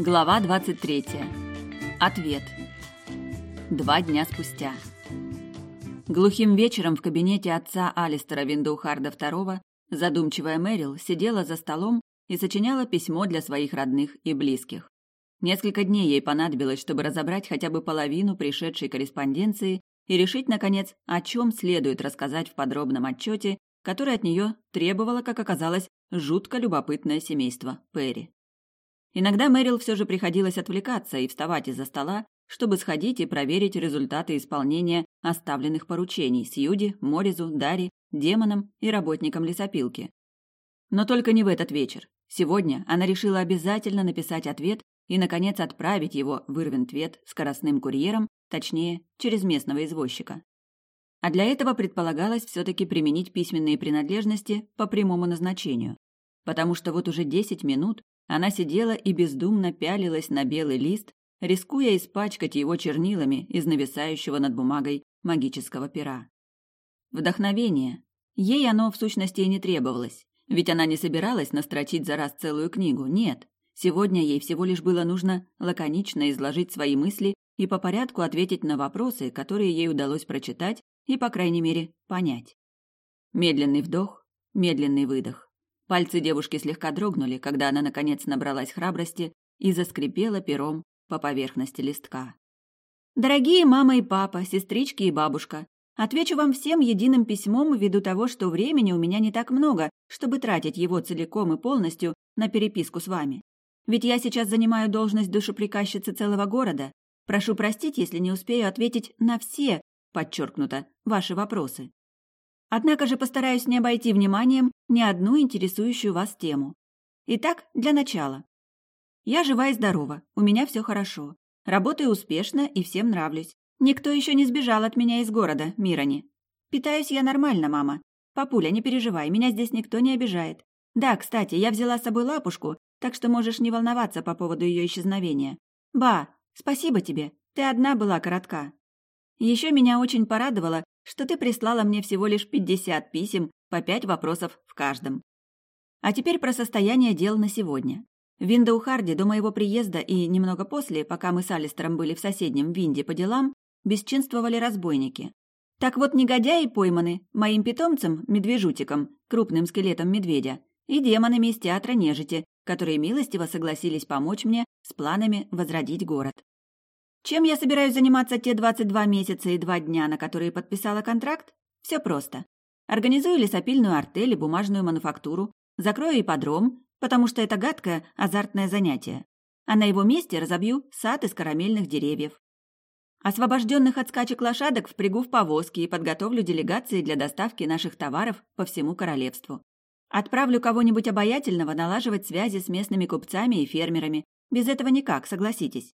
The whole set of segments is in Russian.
Глава 23. Ответ. Два дня спустя. Глухим вечером в кабинете отца Алистера Виндоухарда II задумчивая Мэрил сидела за столом и сочиняла письмо для своих родных и близких. Несколько дней ей понадобилось, чтобы разобрать хотя бы половину пришедшей корреспонденции и решить, наконец, о чем следует рассказать в подробном отчете, который от нее требовало, как оказалось, жутко любопытное семейство Перри. Иногда Мэрил все же приходилось отвлекаться и вставать из-за стола, чтобы сходить и проверить результаты исполнения оставленных поручений Сьюди, Моризу, Дари, демонам и работникам лесопилки. Но только не в этот вечер. Сегодня она решила обязательно написать ответ и, наконец, отправить его в Ирвинтвет скоростным курьером, точнее, через местного извозчика. А для этого предполагалось все-таки применить письменные принадлежности по прямому назначению, потому что вот уже десять минут она сидела и бездумно пялилась на белый лист, рискуя испачкать его чернилами из нависающего над бумагой магического пера. Вдохновение. Ей оно в сущности и не требовалось, ведь она не собиралась настрочить за раз целую книгу, нет. Сегодня ей всего лишь было нужно лаконично изложить свои мысли и по порядку ответить на вопросы, которые ей удалось прочитать и, по крайней мере, понять. Медленный вдох, медленный выдох. Пальцы девушки слегка дрогнули, когда она наконец набралась храбрости и заскрипела пером по поверхности листка. Дорогие мама и папа, сестрички и бабушка, отвечу вам всем единым письмом ввиду того, что времени у меня не так много, чтобы тратить его целиком и полностью на переписку с вами. Ведь я сейчас занимаю должность душеприказчицы целого города. Прошу простить, если не успею ответить на все, подчеркнуто, ваши вопросы. Однако же постараюсь не обойти вниманием ни одну интересующую вас тему. Итак, для начала. Я жива и здорова, у меня все хорошо. Работаю успешно и всем нравлюсь. Никто еще не сбежал от меня из города, Мирани. Питаюсь я нормально, мама. Папуля, не переживай, меня здесь никто не обижает. Да, кстати, я взяла с собой лапушку, так что можешь не волноваться по поводу ее исчезновения. Ба, спасибо тебе, ты одна была коротка. Еще меня очень порадовало, что ты прислала мне всего лишь 50 писем по 5 вопросов в каждом. А теперь про состояние дел на сегодня. В Виндоухарде до моего приезда и немного после, пока мы с Алистером были в соседнем Винде по делам, бесчинствовали разбойники. Так вот, негодяи пойманы моим питомцем, медвежутиком, крупным скелетом медведя, и демонами из театра нежити, которые милостиво согласились помочь мне с планами возродить город. Чем я собираюсь заниматься те 22 месяца и 2 дня, на которые подписала контракт? Все просто. Организую лесопильную артель и бумажную мануфактуру, закрою ипподром, потому что это гадкое, азартное занятие. А на его месте разобью сад из карамельных деревьев. Освобожденных от скачек лошадок впрягу в повозки и подготовлю делегации для доставки наших товаров по всему королевству. Отправлю кого-нибудь обаятельного налаживать связи с местными купцами и фермерами. Без этого никак, согласитесь.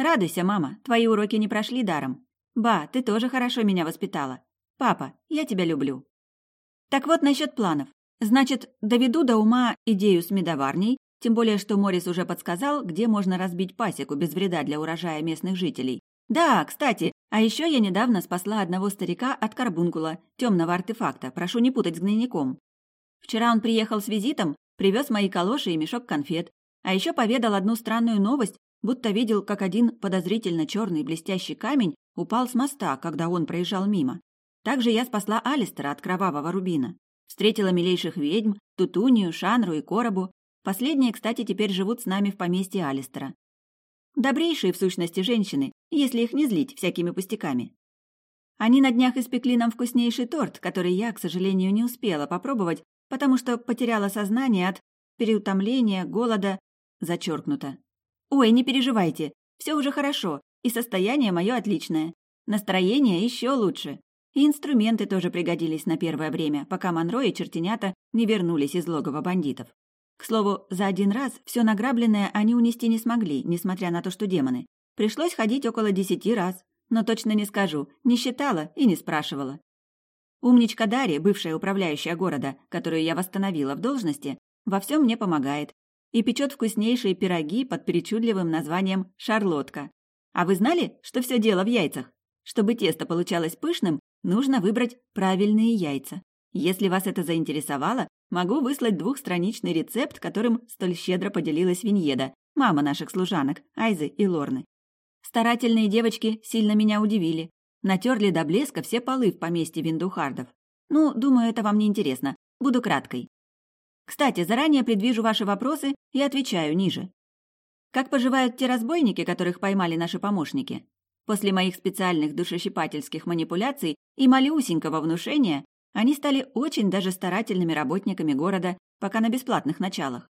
Радуйся, мама, твои уроки не прошли даром. Ба, ты тоже хорошо меня воспитала. Папа, я тебя люблю. Так вот насчет планов. Значит, доведу до ума идею с медоварней, тем более, что Морис уже подсказал, где можно разбить пасеку без вреда для урожая местных жителей. Да, кстати, а еще я недавно спасла одного старика от карбункула, темного артефакта, прошу не путать с гнойником. Вчера он приехал с визитом, привез мои калоши и мешок конфет, а еще поведал одну странную новость будто видел, как один подозрительно черный блестящий камень упал с моста, когда он проезжал мимо. Также я спасла Алистера от кровавого рубина. Встретила милейших ведьм, Тутунию, Шанру и Коробу. Последние, кстати, теперь живут с нами в поместье Алистера. Добрейшие, в сущности, женщины, если их не злить всякими пустяками. Они на днях испекли нам вкуснейший торт, который я, к сожалению, не успела попробовать, потому что потеряла сознание от переутомления, голода, зачеркнуто, «Ой, не переживайте, все уже хорошо, и состояние мое отличное. Настроение еще лучше. И инструменты тоже пригодились на первое время, пока Монро и чертенята не вернулись из логова бандитов. К слову, за один раз все награбленное они унести не смогли, несмотря на то, что демоны. Пришлось ходить около десяти раз, но точно не скажу, не считала и не спрашивала. Умничка Дарья, бывшая управляющая города, которую я восстановила в должности, во всем мне помогает, и печет вкуснейшие пироги под причудливым названием «шарлотка». А вы знали, что все дело в яйцах? Чтобы тесто получалось пышным, нужно выбрать правильные яйца. Если вас это заинтересовало, могу выслать двухстраничный рецепт, которым столь щедро поделилась Виньеда, мама наших служанок, Айзы и Лорны. Старательные девочки сильно меня удивили. Натерли до блеска все полы в поместье Виндухардов. Ну, думаю, это вам не интересно. Буду краткой. Кстати, заранее предвижу ваши вопросы и отвечаю ниже. Как поживают те разбойники, которых поймали наши помощники? После моих специальных душещипательских манипуляций и малюсенького внушения они стали очень даже старательными работниками города, пока на бесплатных началах.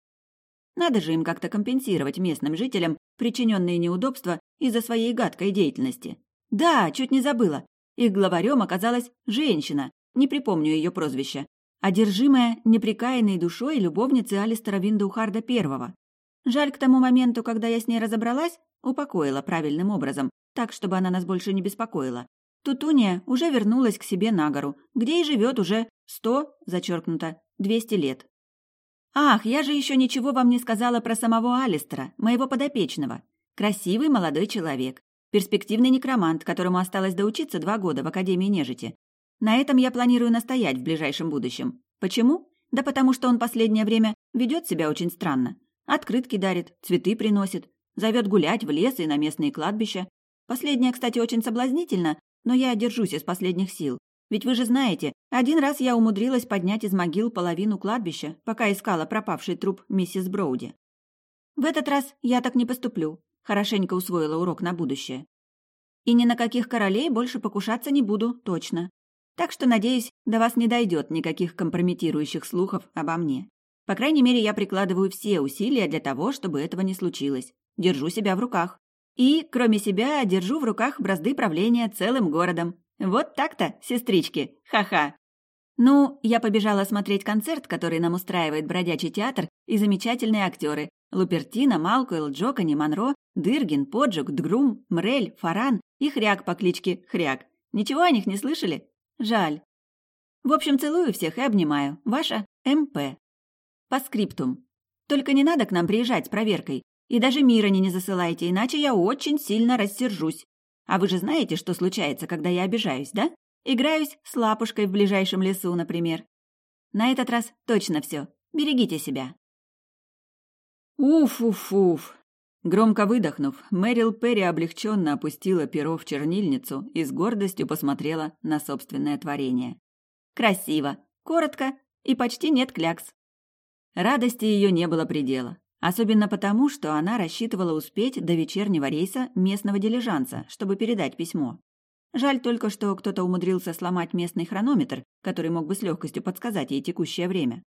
Надо же им как-то компенсировать местным жителям причиненные неудобства из-за своей гадкой деятельности. Да, чуть не забыла. Их главарем оказалась женщина, не припомню ее прозвище, одержимая неприкаянной душой любовницы Алистера Виндухарда I. Жаль, к тому моменту, когда я с ней разобралась, упокоила правильным образом, так, чтобы она нас больше не беспокоила. Тутуния уже вернулась к себе на гору, где и живет уже сто, зачеркнуто, двести лет. Ах, я же еще ничего вам не сказала про самого Алистера, моего подопечного. Красивый молодой человек, перспективный некромант, которому осталось доучиться два года в Академии нежити. На этом я планирую настоять в ближайшем будущем. Почему? Да потому что он последнее время ведет себя очень странно. Открытки дарит, цветы приносит, зовет гулять в лес и на местные кладбища. Последнее, кстати, очень соблазнительно, но я держусь из последних сил. Ведь вы же знаете, один раз я умудрилась поднять из могил половину кладбища, пока искала пропавший труп миссис Броуди. В этот раз я так не поступлю. Хорошенько усвоила урок на будущее. И ни на каких королей больше покушаться не буду, точно. Так что, надеюсь, до вас не дойдет никаких компрометирующих слухов обо мне. По крайней мере, я прикладываю все усилия для того, чтобы этого не случилось. Держу себя в руках. И, кроме себя, держу в руках бразды правления целым городом. Вот так-то, сестрички, ха-ха. Ну, я побежала смотреть концерт, который нам устраивает бродячий театр, и замечательные актеры. Лупертина, Малкуэлл, Джокани, Монро, Дыргин, Поджук, Дгрум, Мрель, Фаран и Хряк по кличке Хряк. Ничего о них не слышали? Жаль. В общем, целую всех и обнимаю. Ваша МП. По скриптум. Только не надо к нам приезжать с проверкой. И даже Мирани не засылайте, иначе я очень сильно рассержусь. А вы же знаете, что случается, когда я обижаюсь, да? Играюсь с лапушкой в ближайшем лесу, например. На этот раз точно все. Берегите себя. Уф-уф-уф. Громко выдохнув, Мэрил Перри облегченно опустила перо в чернильницу и с гордостью посмотрела на собственное творение. Красиво, коротко и почти нет клякс. Радости ее не было предела, особенно потому, что она рассчитывала успеть до вечернего рейса местного дилижанса, чтобы передать письмо. Жаль только, что кто-то умудрился сломать местный хронометр, который мог бы с легкостью подсказать ей текущее время.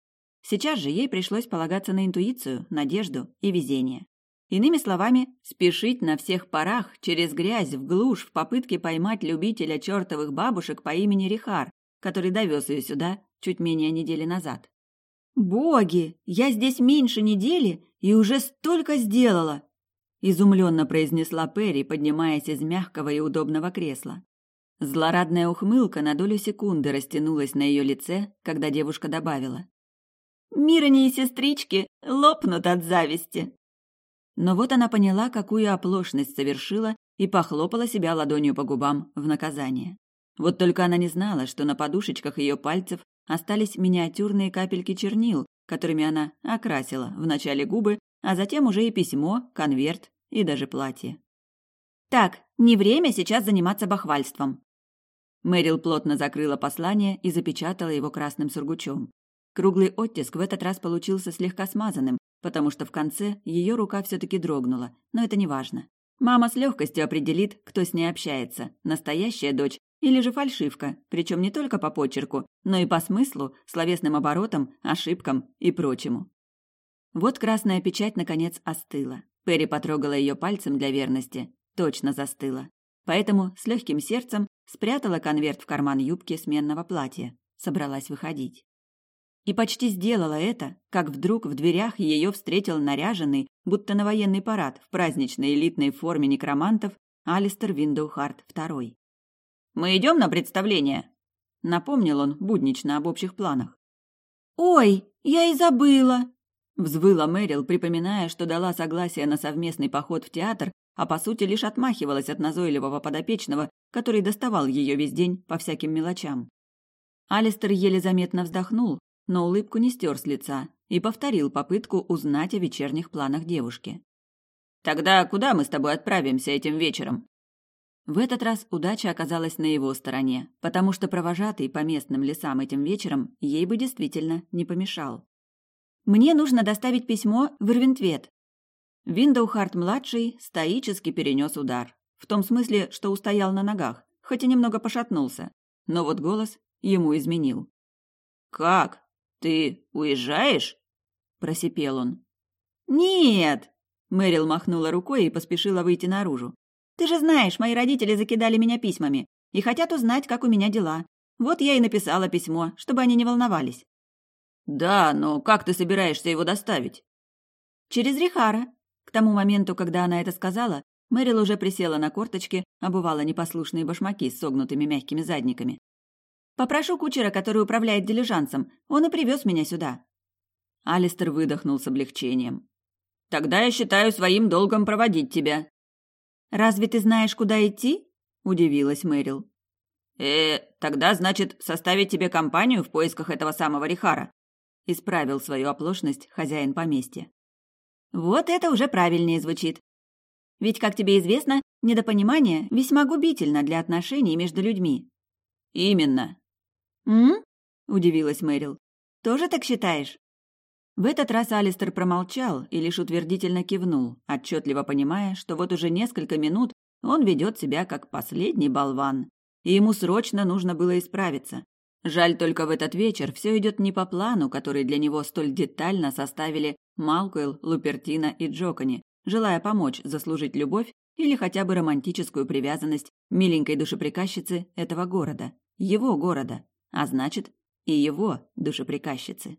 Сейчас же ей пришлось полагаться на интуицию, надежду и везение. Иными словами, спешить на всех парах, через грязь, в глушь, в попытке поймать любителя чертовых бабушек по имени Рихар, который довез ее сюда чуть менее недели назад. «Боги! Я здесь меньше недели и уже столько сделала!» изумленно произнесла Перри, поднимаясь из мягкого и удобного кресла. Злорадная ухмылка на долю секунды растянулась на ее лице, когда девушка добавила. «Мирани и сестрички лопнут от зависти!» Но вот она поняла, какую оплошность совершила, и похлопала себя ладонью по губам в наказание. Вот только она не знала, что на подушечках ее пальцев остались миниатюрные капельки чернил, которыми она окрасила вначале губы, а затем уже и письмо, конверт и даже платье. «Так, не время сейчас заниматься бахвальством». Мэрил плотно закрыла послание и запечатала его красным сургучом. Круглый оттиск в этот раз получился слегка смазанным, потому что в конце ее рука все-таки дрогнула, но это не важно. Мама с легкостью определит, кто с ней общается, настоящая дочь или же фальшивка, причем не только по почерку, но и по смыслу, словесным оборотам, ошибкам и прочему. Вот красная печать наконец остыла. Перри потрогала ее пальцем для верности. Точно застыла. Поэтому с легким сердцем спрятала конверт в карман юбки сменного платья. Собралась выходить. И почти сделала это, как вдруг в дверях ее встретил наряженный, будто на военный парад, в праздничной элитной форме некромантов, Алистер Виндоухарт II. «Мы идем на представление?» — напомнил он буднично об общих планах. «Ой, я и забыла!» — взвыла Мэрил, припоминая, что дала согласие на совместный поход в театр, а по сути лишь отмахивалась от назойливого подопечного, который доставал ее весь день по всяким мелочам. Алистер еле заметно вздохнул, но улыбку не стер с лица и повторил попытку узнать о вечерних планах девушки. Тогда куда мы с тобой отправимся этим вечером? В этот раз удача оказалась на его стороне, потому что провожатый по местным лесам этим вечером ей бы действительно не помешал. «Мне нужно доставить письмо в Ирвинтвет». Виндоухарт-младший стоически перенес удар. В том смысле, что устоял на ногах, хоть и немного пошатнулся. Но вот голос ему изменил. «Как? Ты уезжаешь?» – просипел он. «Нет!» – Мэрил махнула рукой и поспешила выйти наружу. Ты же знаешь, мои родители закидали меня письмами и хотят узнать, как у меня дела. Вот я и написала письмо, чтобы они не волновались. Да, но как ты собираешься его доставить? Через Рихара. К тому моменту, когда она это сказала, Мэрил уже присела на корточки, обувала непослушные башмаки с согнутыми мягкими задниками. Попрошу кучера, который управляет дилижансом. Он и привез меня сюда. Алистер выдохнул с облегчением. Тогда я считаю своим долгом проводить тебя. «Разве ты знаешь, куда идти?» – удивилась Мэрил. «Э, тогда, значит, составить тебе компанию в поисках этого самого Рихара?» – исправил свою оплошность хозяин поместья. «Вот это уже правильнее звучит. Ведь, как тебе известно, недопонимание весьма губительно для отношений между людьми». «Именно». «М?» – удивилась Мэрил. «Тоже так считаешь?» В этот раз Алистер промолчал и лишь утвердительно кивнул, отчетливо понимая, что вот уже несколько минут он ведет себя как последний болван, и ему срочно нужно было исправиться. Жаль только в этот вечер все идет не по плану, который для него столь детально составили Малкуэлл, Лупертина и Джокони, желая помочь заслужить любовь или хотя бы романтическую привязанность миленькой душеприказчицы этого города, его города, а значит, и его душеприказчицы.